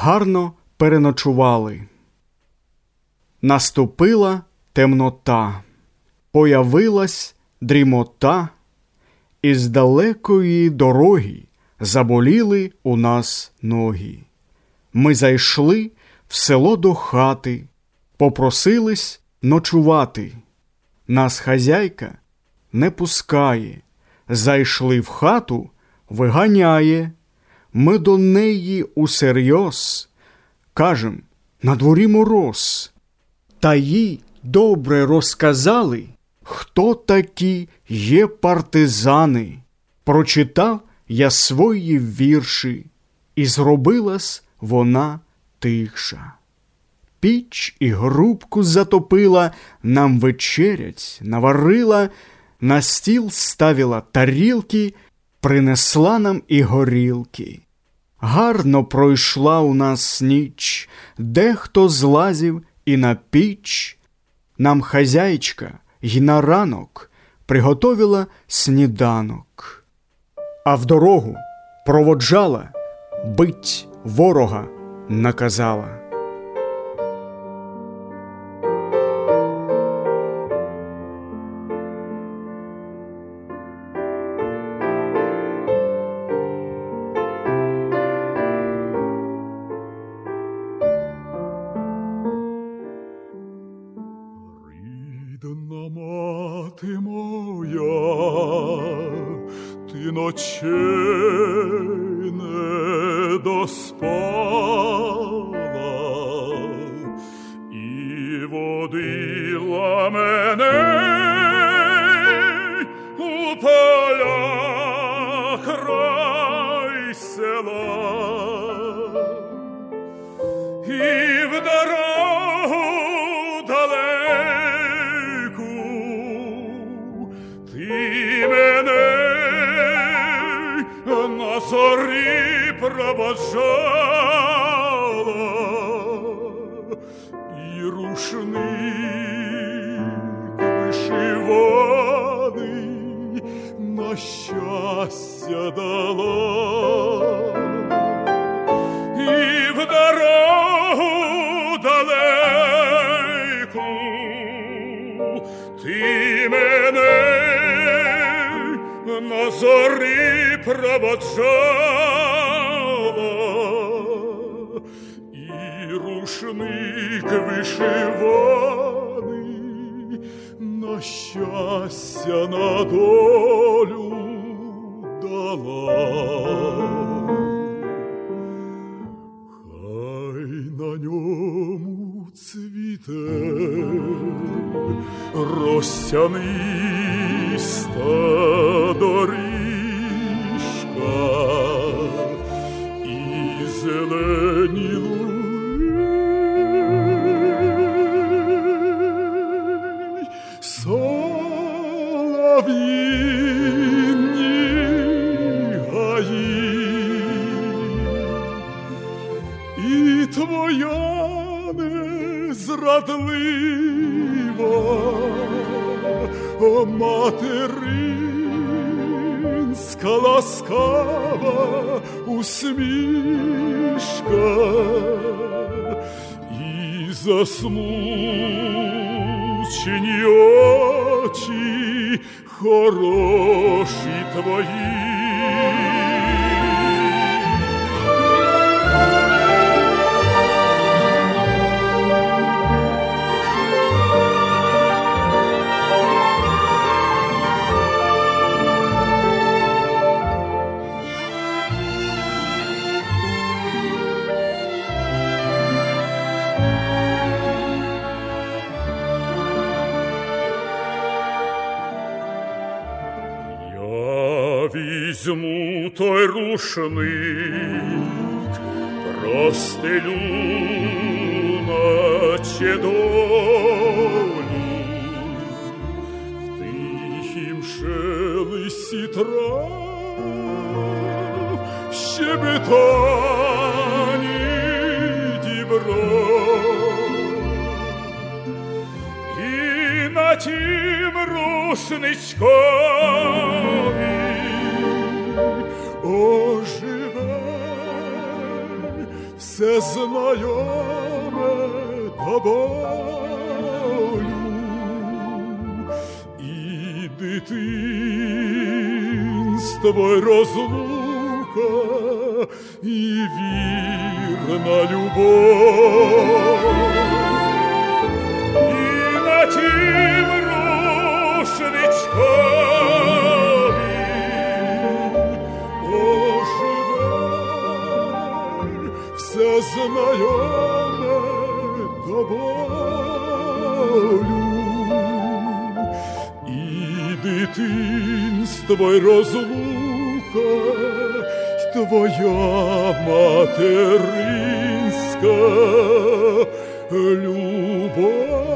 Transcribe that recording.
гарно переночували. Наступила темнота, появилась дрімота, і з далекої дороги заболіли у нас ноги. Ми зайшли в село до хати, попросились ночувати. Нас хазяйка не пускає, зайшли в хату, виганяє. Ми до неї усерйоз кажем на дворі мороз. Та їй добре розказали, хто такі є партизани. Прочитав я свої вірші, і зробилась вона тихша. Піч і грубку затопила, нам вечерять наварила, на стіл ставила тарілки, принесла нам і горілки. Гарно пройшла у нас ніч, дехто злазив і на піч. Нам хазяйчка й на ранок приготовила сніданок, а в дорогу проводжала, бить ворога наказала. ти ночей не доспала і водила мене у поля край села. Дала і в дорогу далеку ти мене на зорі проводжала, і рушник вишиваний на щастя на долю дала. Хай на ньому цвіте розтяниста доріжка і зелені луги, солов'їні і твоя незрадлива о, материнська ласкава усмішка і засмучені очі хороші твої. Візьму той рушник, простелю наче долю, в тихім шелесі трав, в щебетані дібров. І на тім рушничкові все знайоме до болю і дитинство й розлука і вірна любов. Знайоме до болю. І дитинство й розлука, твоя материнська любов.